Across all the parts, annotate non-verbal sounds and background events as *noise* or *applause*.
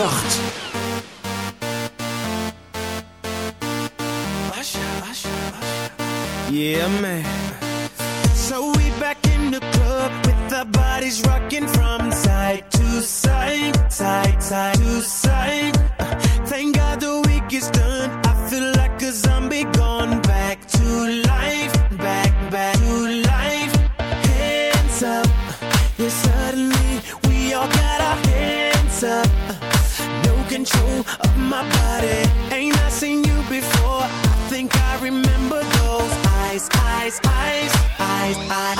nacht. Yeah, man. So we back in the club with our bodies rocking from side to side, side, side to side. Uh, thank God the week is done eyes.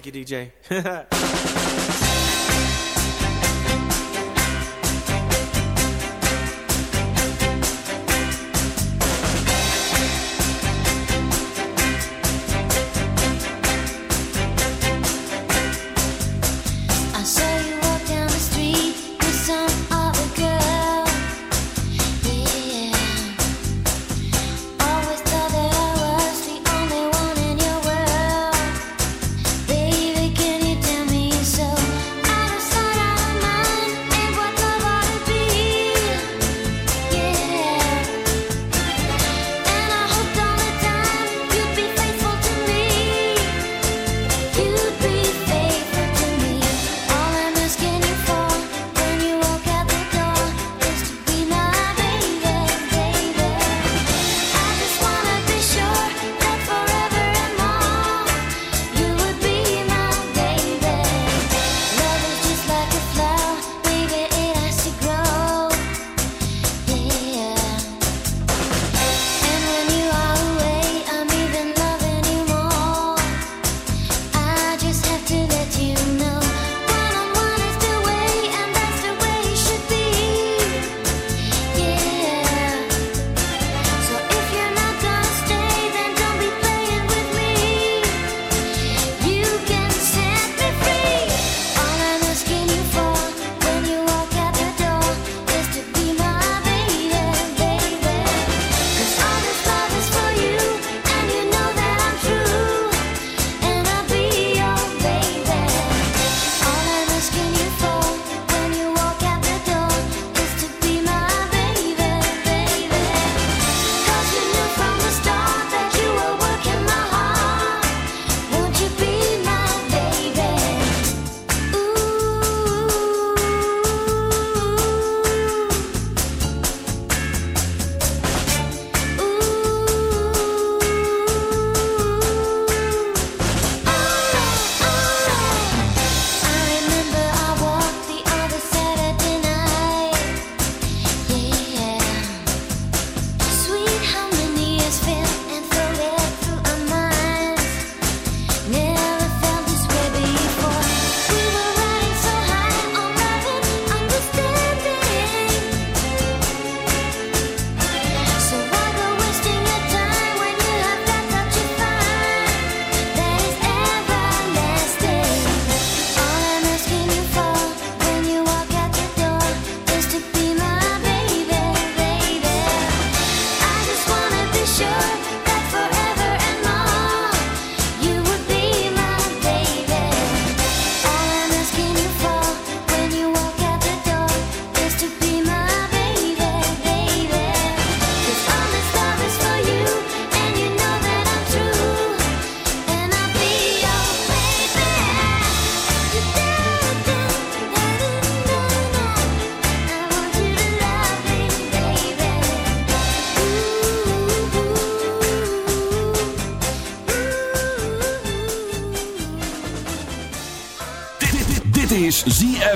Thank you, DJ. *laughs*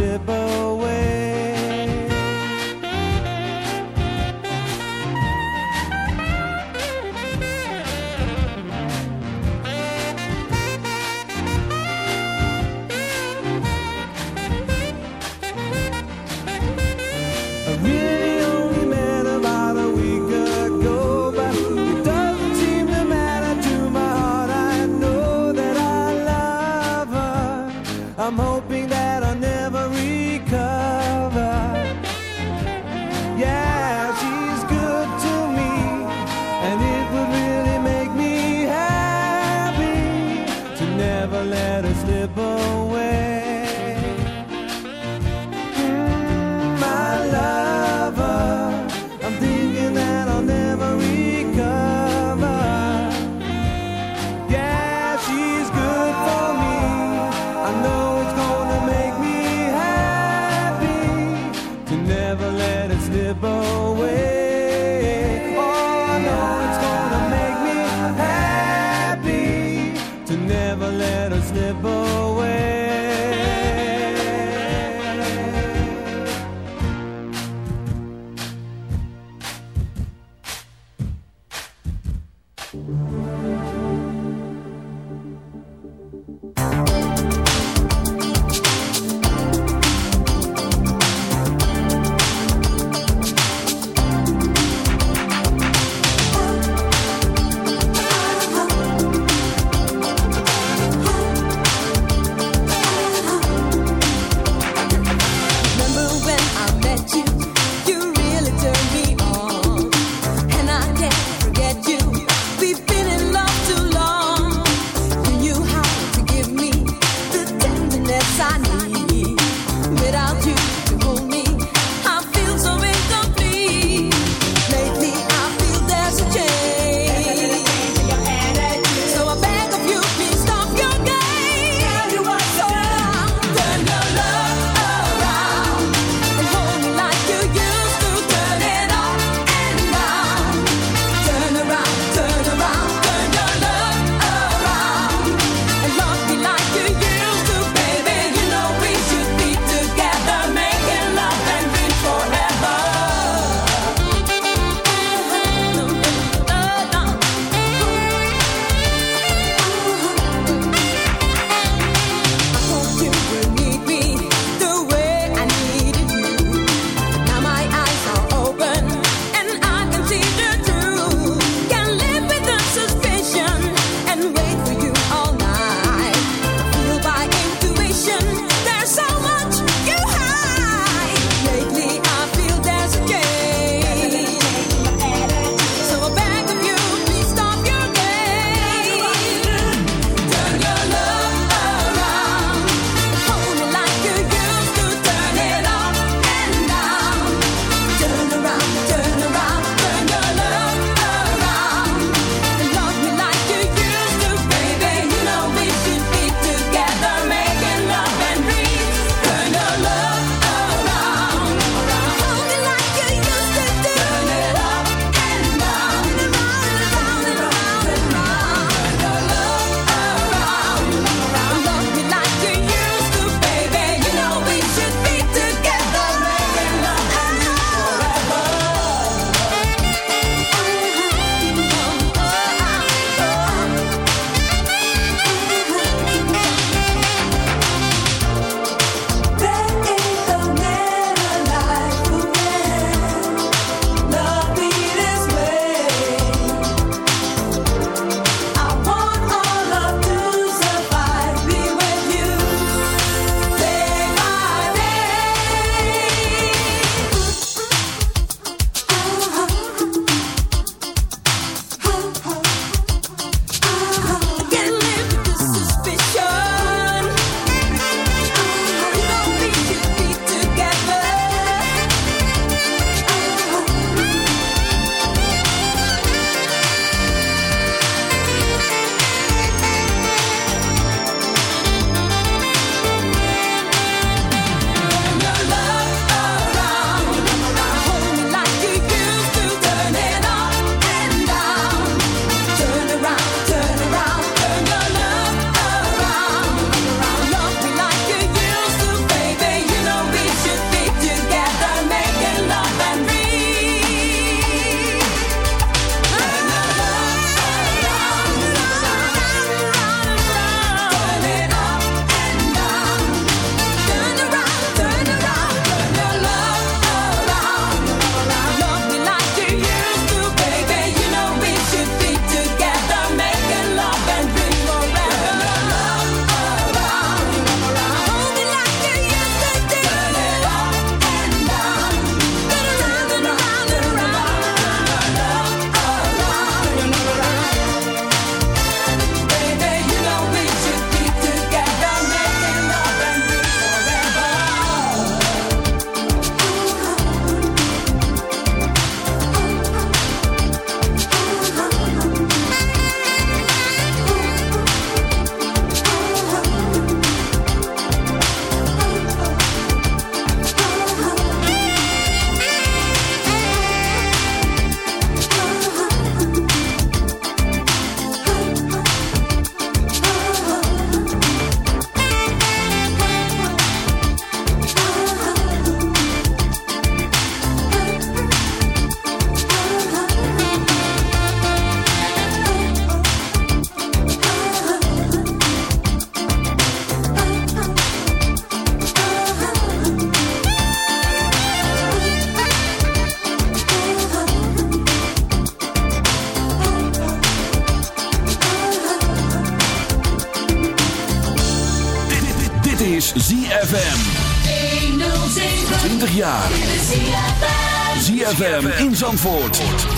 Fibber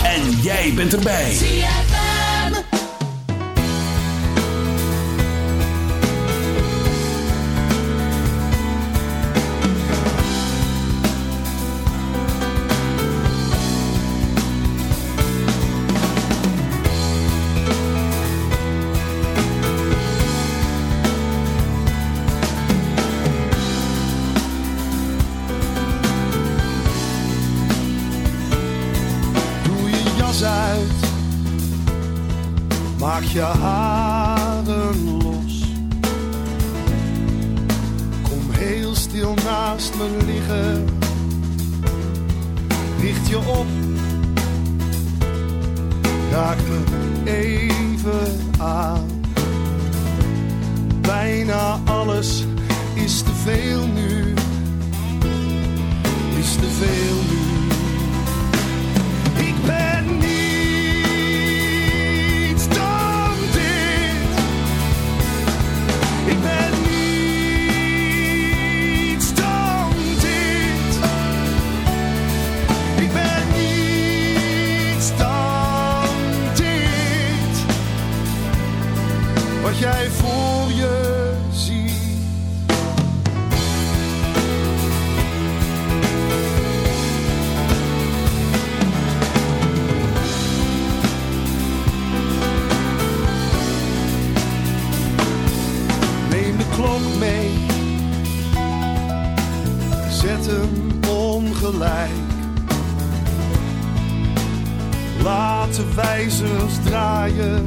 En jij bent erbij. Naast liggen, je op. Raak me even aan. Bijna alles is te veel nu, is te veel nu. Ik ben voor. Neem de klok mee, zet hem ongelijk. Laat de wijzers draaien,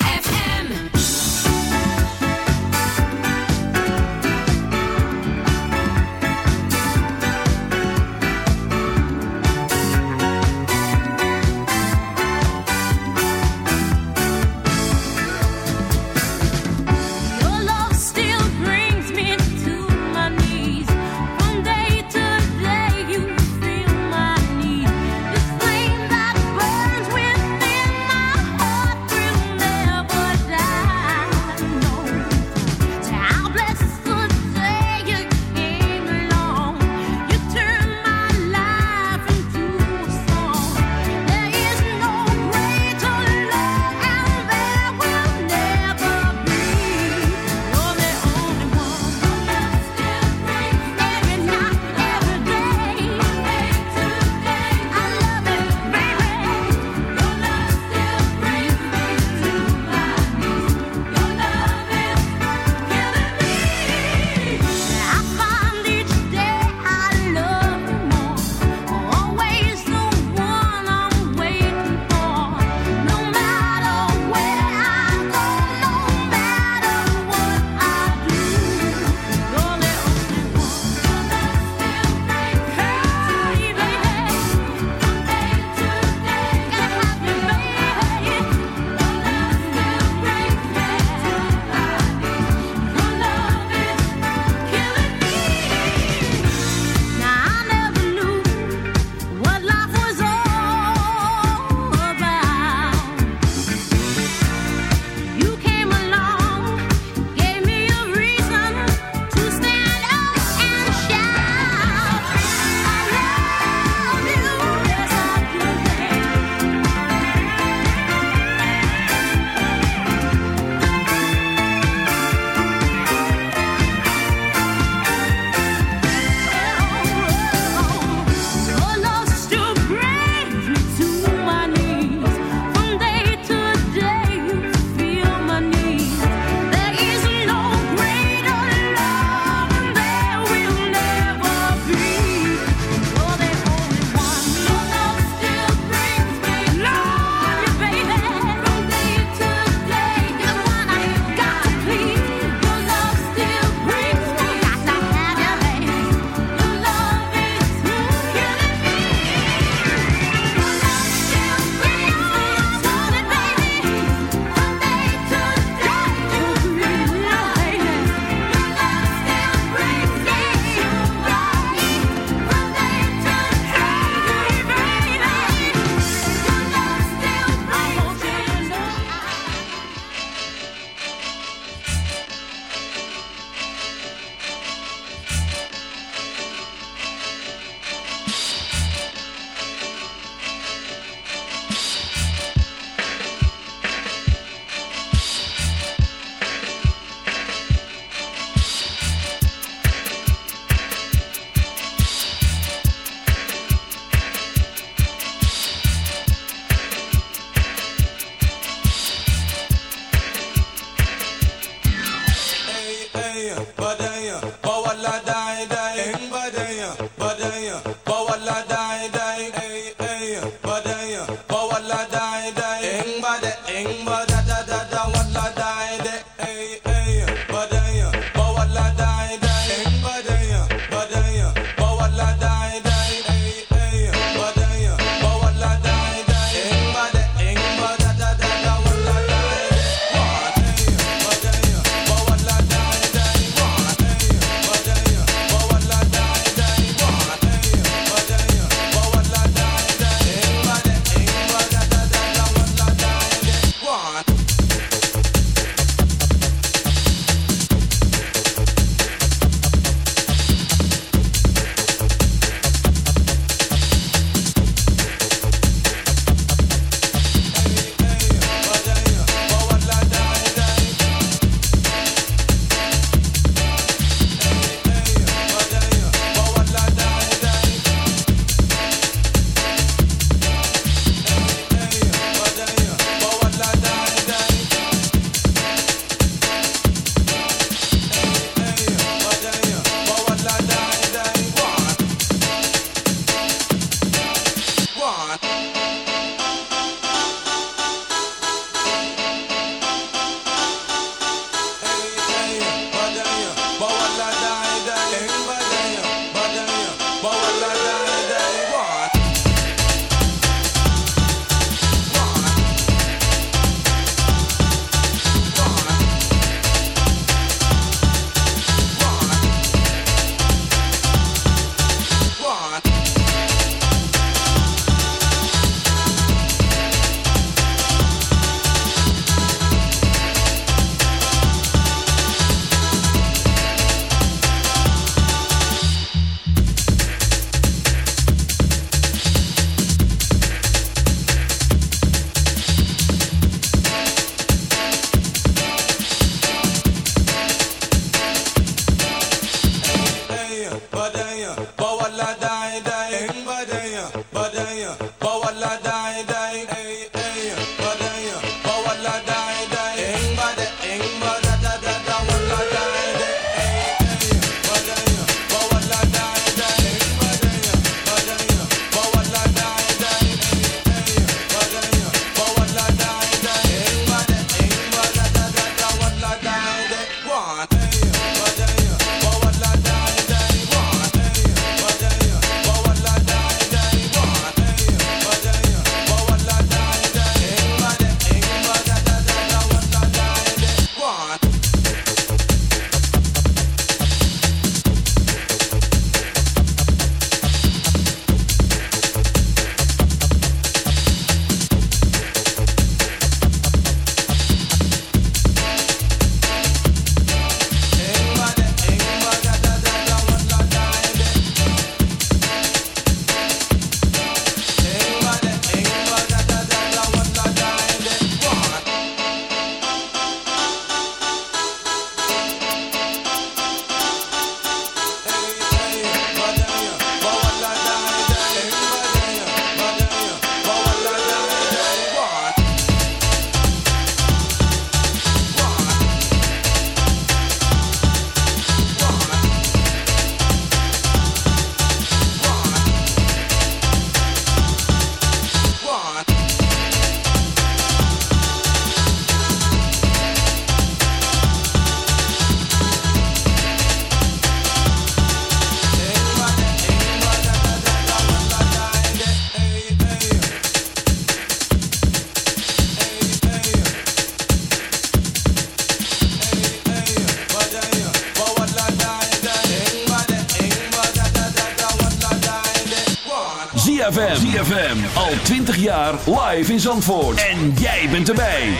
jaar live in Zandvoort. En jij bent erbij.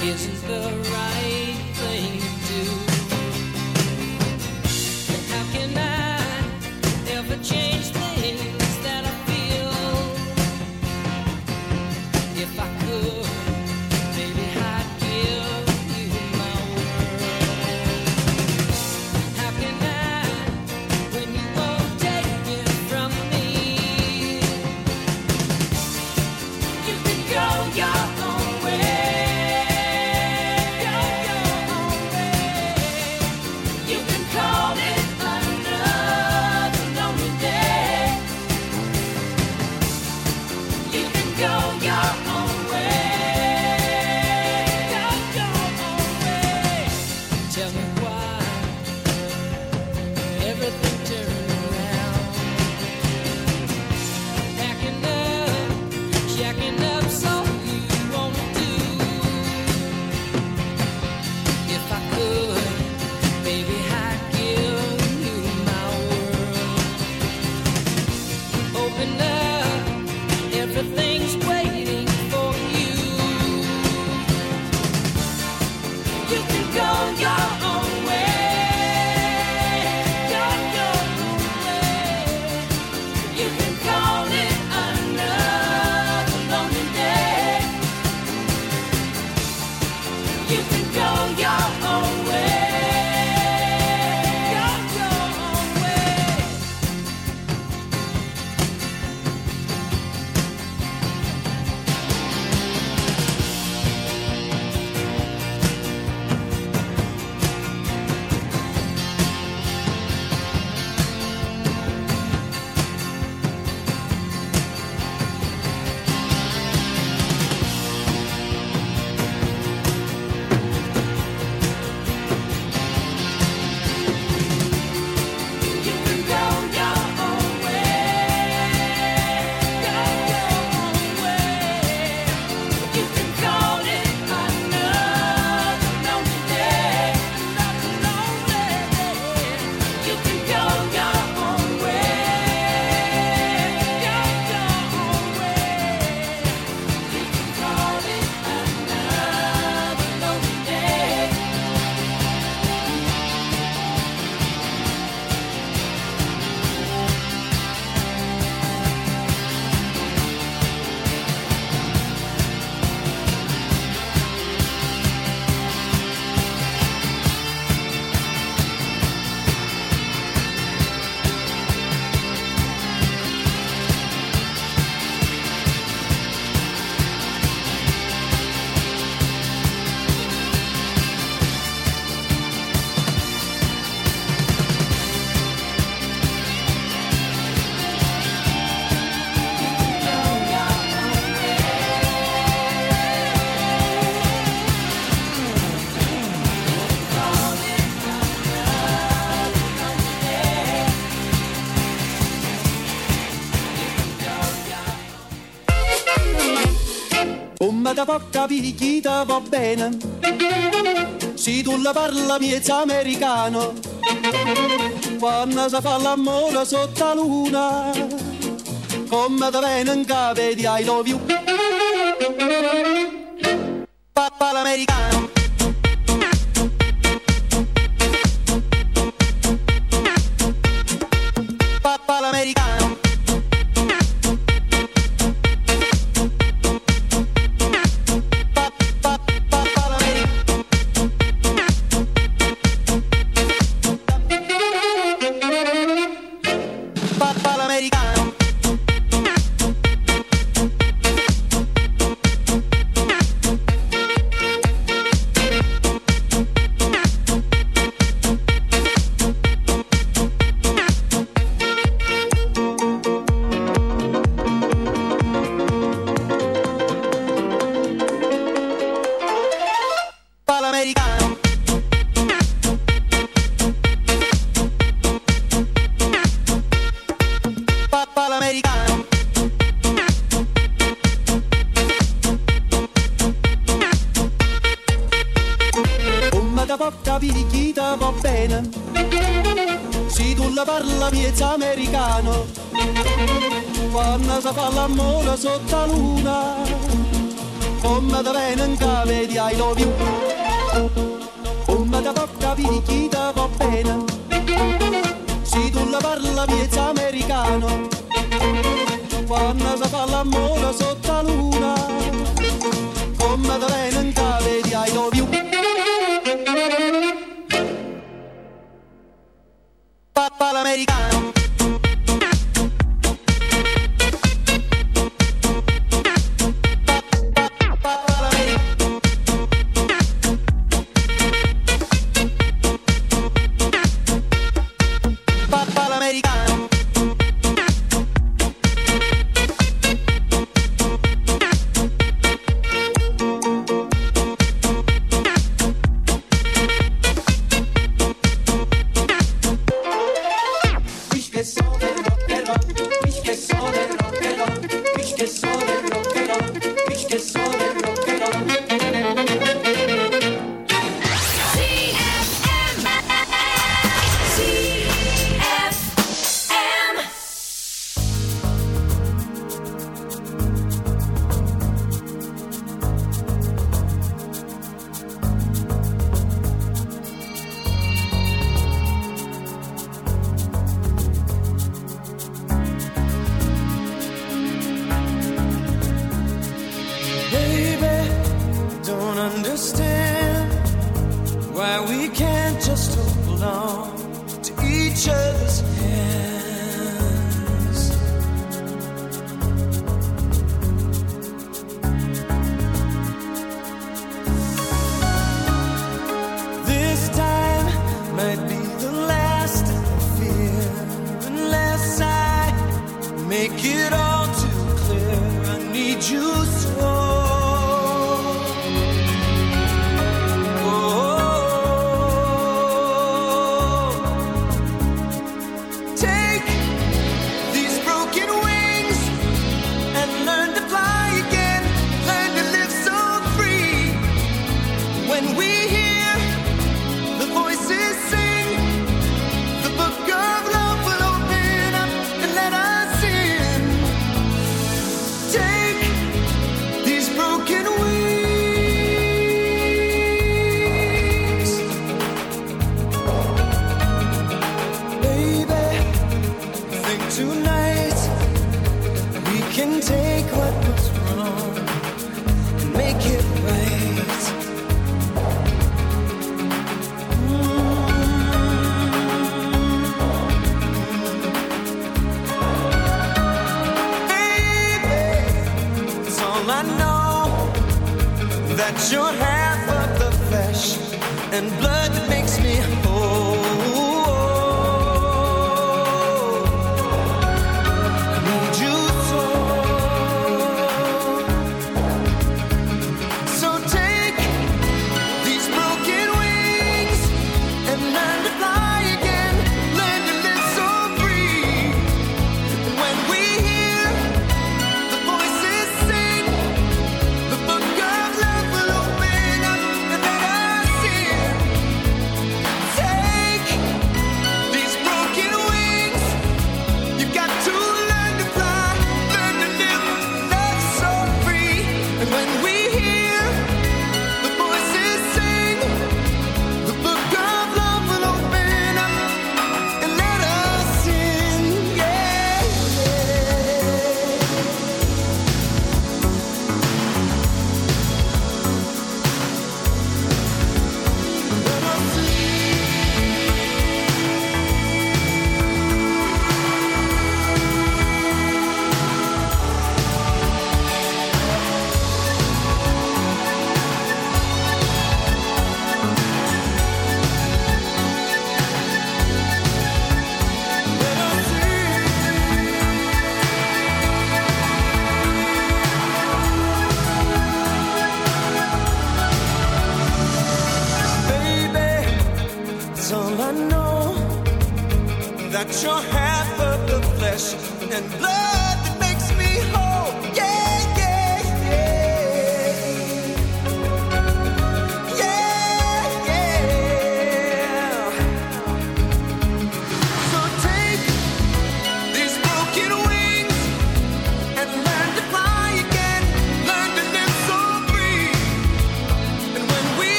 You isn't the ma da porta picchita va bene. Se tu la parla miezza americano, quando si fa l'amore sotto la luna, come da venga vedi I love you. Papà l'americano.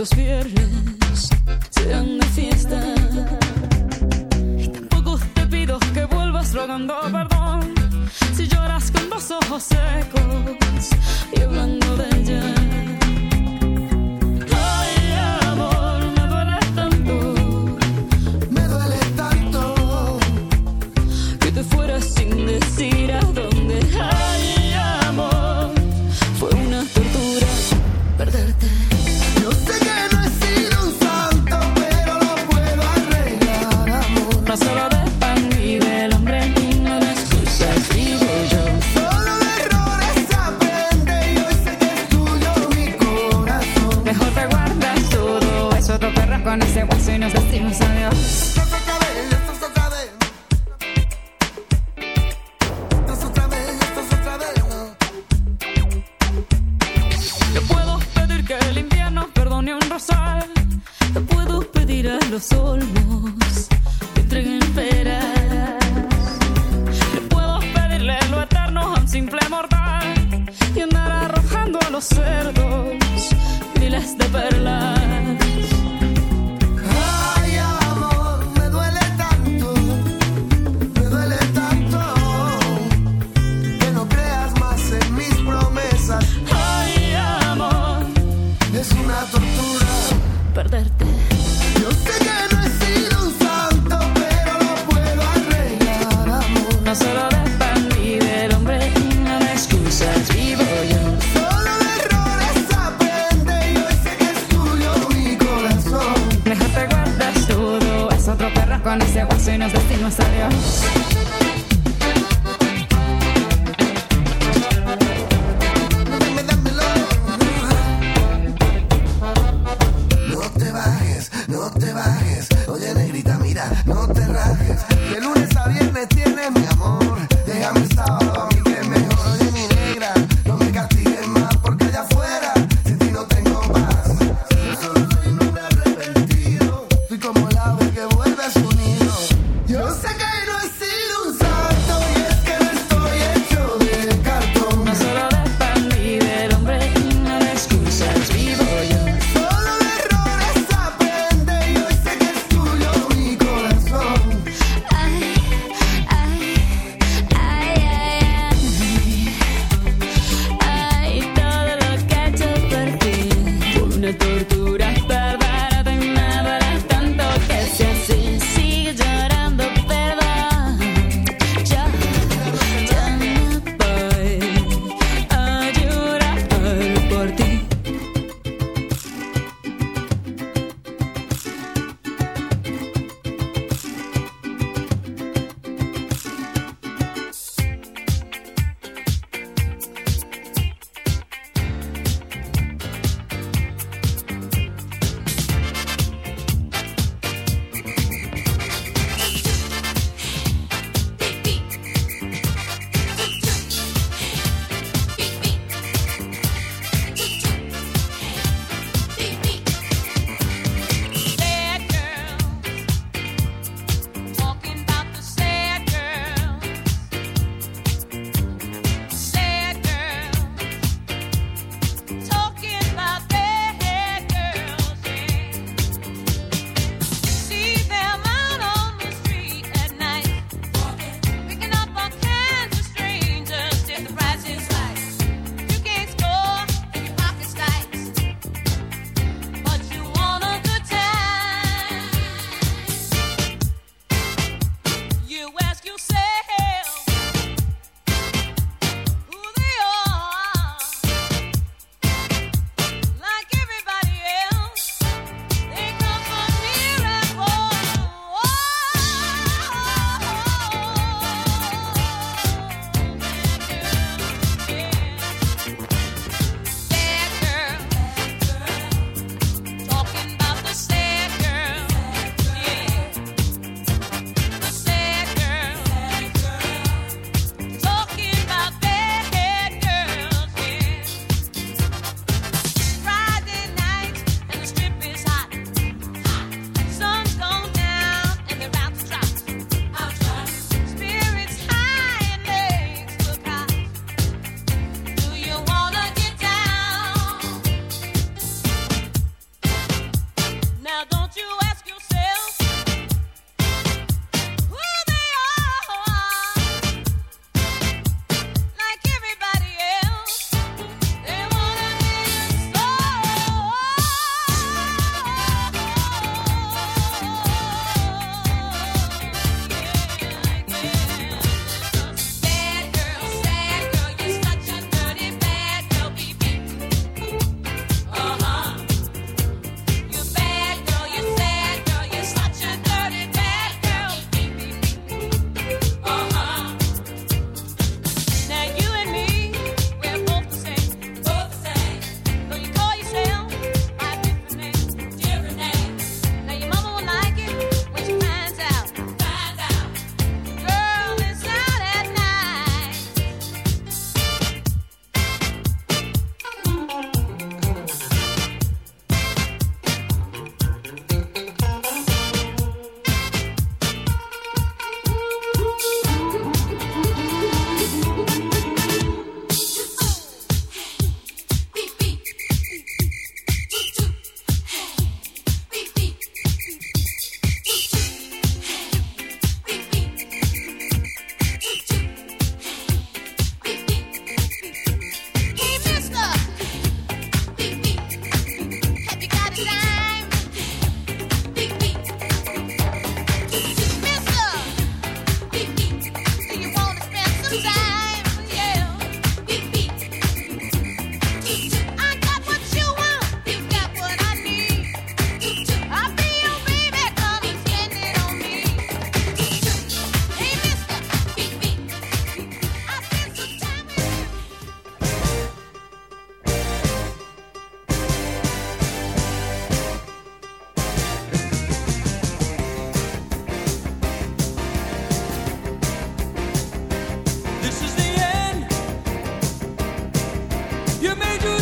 los viernes.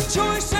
choice.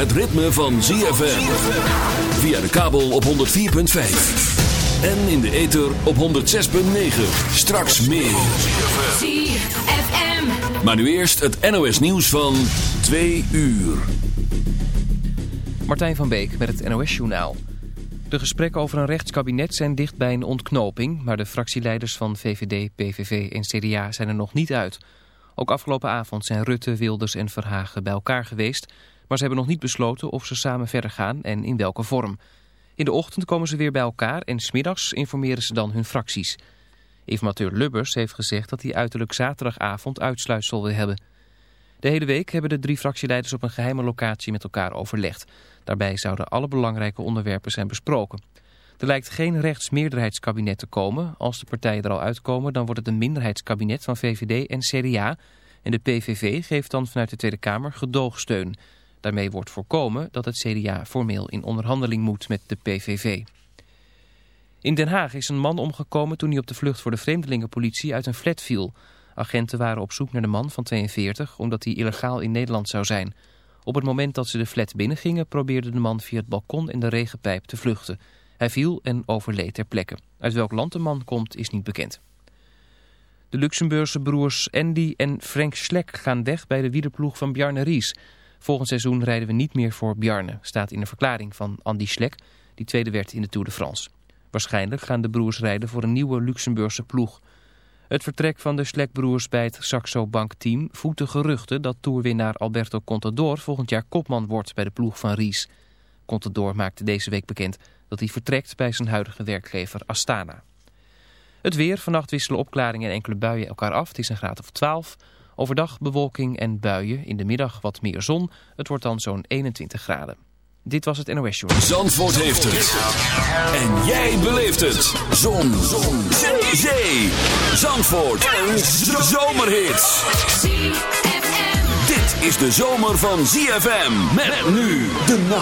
Het ritme van ZFM. Via de kabel op 104.5. En in de ether op 106.9. Straks meer. ZFM. Maar nu eerst het NOS nieuws van 2 uur. Martijn van Beek met het NOS-journaal. De gesprekken over een rechtskabinet zijn dicht bij een ontknoping... maar de fractieleiders van VVD, PVV en CDA zijn er nog niet uit. Ook afgelopen avond zijn Rutte, Wilders en Verhagen bij elkaar geweest... maar ze hebben nog niet besloten of ze samen verder gaan en in welke vorm. In de ochtend komen ze weer bij elkaar en smiddags informeren ze dan hun fracties. Informateur Lubbers heeft gezegd dat hij uiterlijk zaterdagavond uitsluitsel wil hebben... De hele week hebben de drie fractieleiders op een geheime locatie met elkaar overlegd. Daarbij zouden alle belangrijke onderwerpen zijn besproken. Er lijkt geen rechtsmeerderheidskabinet te komen. Als de partijen er al uitkomen, dan wordt het een minderheidskabinet van VVD en CDA. En de PVV geeft dan vanuit de Tweede Kamer gedoogsteun. Daarmee wordt voorkomen dat het CDA formeel in onderhandeling moet met de PVV. In Den Haag is een man omgekomen toen hij op de vlucht voor de vreemdelingenpolitie uit een flat viel. Agenten waren op zoek naar de man van 42 omdat hij illegaal in Nederland zou zijn. Op het moment dat ze de flat binnengingen probeerde de man via het balkon en de regenpijp te vluchten. Hij viel en overleed ter plekke. Uit welk land de man komt is niet bekend. De Luxemburgse broers Andy en Frank Schleck gaan weg bij de wielerploeg van Bjarne Ries. Volgend seizoen rijden we niet meer voor Bjarne, staat in een verklaring van Andy Schleck, die tweede werd in de Tour de France. Waarschijnlijk gaan de broers rijden voor een nieuwe Luxemburgse ploeg. Het vertrek van de Schleck-broers bij het Saxo Bank team voedt de geruchten dat toerwinnaar Alberto Contador volgend jaar kopman wordt bij de ploeg van Ries. Contador maakte deze week bekend dat hij vertrekt bij zijn huidige werkgever Astana. Het weer, vannacht wisselen opklaringen en enkele buien elkaar af. Het is een graad of 12. Overdag bewolking en buien. In de middag wat meer zon. Het wordt dan zo'n 21 graden. Dit was het NOS Journal. Zandvoort heeft het. En jij beleeft het. Zon. Zon. Zee. Zee. Zandvoort. Een zomerhit. Dit is de zomer van ZFM. Met nu de nacht.